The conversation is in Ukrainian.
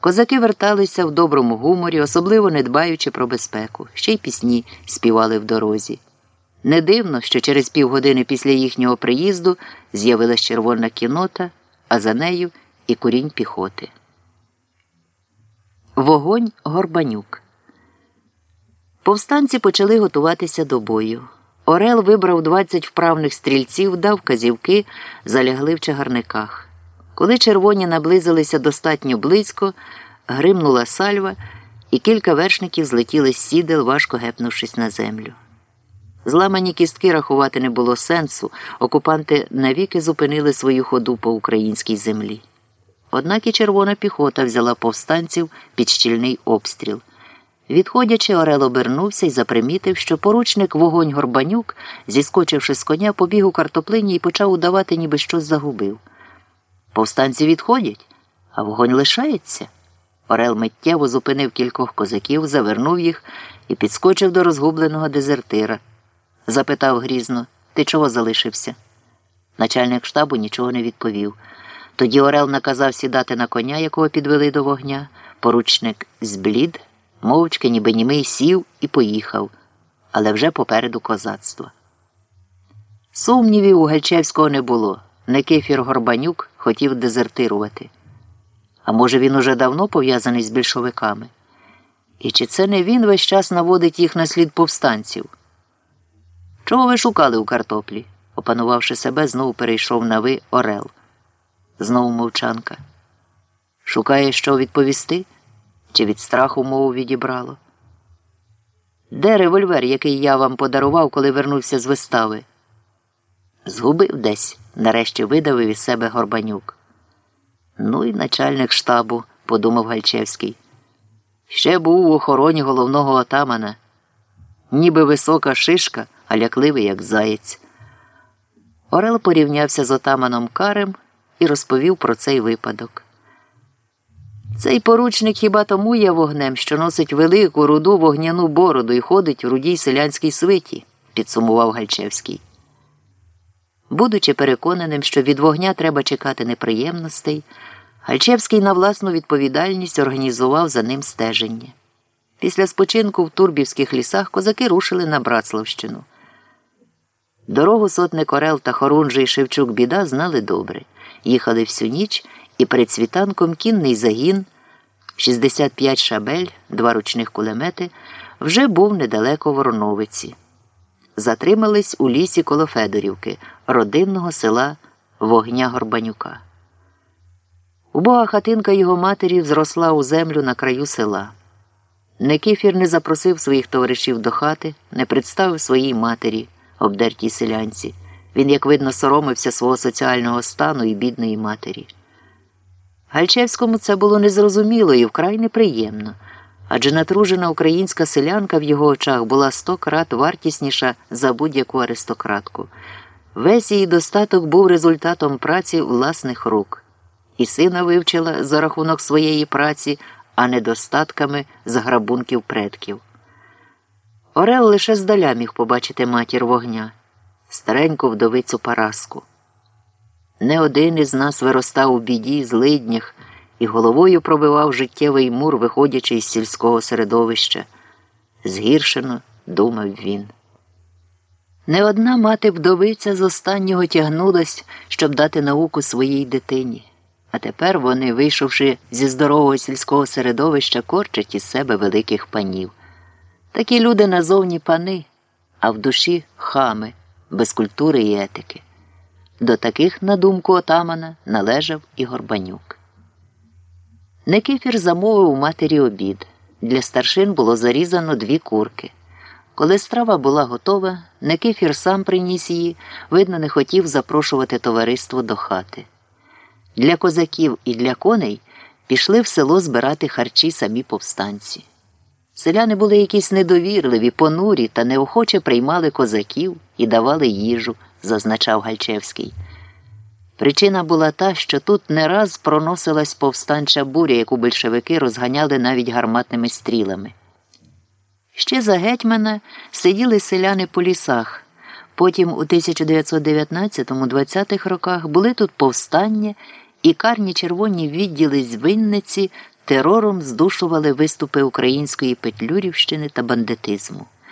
Козаки верталися в доброму гуморі, особливо не дбаючи про безпеку, ще й пісні співали в дорозі. Не дивно, що через півгодини після їхнього приїзду з'явилась червона кінота, а за нею і курінь піхоти. Вогонь Горбанюк. Повстанці почали готуватися до бою. Орел вибрав 20 вправних стрільців, дав вказівки, залягли в чагарниках. Коли червоні наблизилися достатньо близько, гримнула сальва, і кілька вершників злетіли з сідел, важко гепнувшись на землю. Зламані кістки рахувати не було сенсу, окупанти навіки зупинили свою ходу по українській землі. Однак і червона піхота взяла повстанців під щільний обстріл. Відходячи, Орел обернувся і запримітив, що поручник вогонь Горбанюк, зіскочивши з коня, побіг у картоплині і почав удавати, ніби щось загубив. Повстанці відходять, а вогонь лишається. Орел миттєво зупинив кількох козаків, завернув їх і підскочив до розгубленого дезертира. Запитав грізно Ти чого залишився? Начальник штабу нічого не відповів. Тоді Орел наказав сідати на коня, якого підвели до вогня. Поручник зблід, мовчки, ніби німий сів і поїхав, але вже попереду козацтва. Сумнівів у Гальчевського не було. Никифір Горбанюк хотів дезертирувати. А може, він уже давно пов'язаний з більшовиками? І чи це не він весь час наводить їх на слід повстанців? Чого ви шукали у картоплі? опанувавши себе, знову перейшов на ви Орел. Знову мовчанка. Шукає, що відповісти? Чи від страху мову відібрало? Де револьвер, який я вам подарував, коли вернувся з вистави? Згубив десь, нарешті видавив із себе Горбанюк. Ну і начальник штабу, подумав Гальчевський. Ще був у охороні головного отамана, ніби висока шишка, а лякливий, як заєць. Орел порівнявся з отаманом Карем і розповів про цей випадок. Цей поручник хіба тому є вогнем, що носить велику руду вогняну бороду і ходить у рудій селянській свиті, підсумував Гальчевський. Будучи переконаним, що від вогня треба чекати неприємностей, Гальчевський на власну відповідальність організував за ним стеження. Після спочинку в Турбівських лісах козаки рушили на Братславщину. Дорогу сотник Орел та Хорунжий Шевчук Біда знали добре. Їхали всю ніч, і перед світанком кінний загін, 65 шабель, два ручних кулемети, вже був недалеко Вороновиці. Затримались у лісі коло Федорівки, родинного села Вогня Горбанюка. Убога хатинка його матері зросла у землю на краю села. Никифір не запросив своїх товаришів до хати, не представив своїй матері, обдертій селянці. Він, як видно, соромився свого соціального стану і бідної матері. Гальчевському це було незрозуміло і вкрай неприємно, адже натружена українська селянка в його очах була сто крат вартісніша за будь-яку аристократку. Весь її достаток був результатом праці власних рук, і сина вивчила за рахунок своєї праці, а не достатками з грабунків предків. Орел лише здаля міг побачити матір вогня, стареньку вдовицю Параску. Не один із нас виростав у біді, злиднях і головою пробивав життєвий мур, виходячи із сільського середовища. Згіршено думав він. Не одна мати вдовиця з останнього тягнулась, щоб дати науку своїй дитині. А тепер вони, вийшовши зі здорового сільського середовища, корчать із себе великих панів. Такі люди назовні пани, а в душі хами, без культури і етики. До таких, на думку отамана, належав і Горбанюк. Никифір замовив у матері обід. Для старшин було зарізано дві курки. Коли страва була готова, Никифір сам приніс її, видно, не хотів запрошувати товариство до хати. Для козаків і для коней пішли в село збирати харчі самі повстанці. Селяни були якісь недовірливі, понурі та неохоче приймали козаків і давали їжу, зазначав Гальчевський. Причина була та, що тут не раз проносилась повстанча буря, яку большевики розганяли навіть гарматними стрілами. Ще за гетьмана сиділи селяни по лісах. Потім у 1919-20-х роках були тут повстання і карні червоні відділи з Винниці терором здушували виступи української петлюрівщини та бандитизму.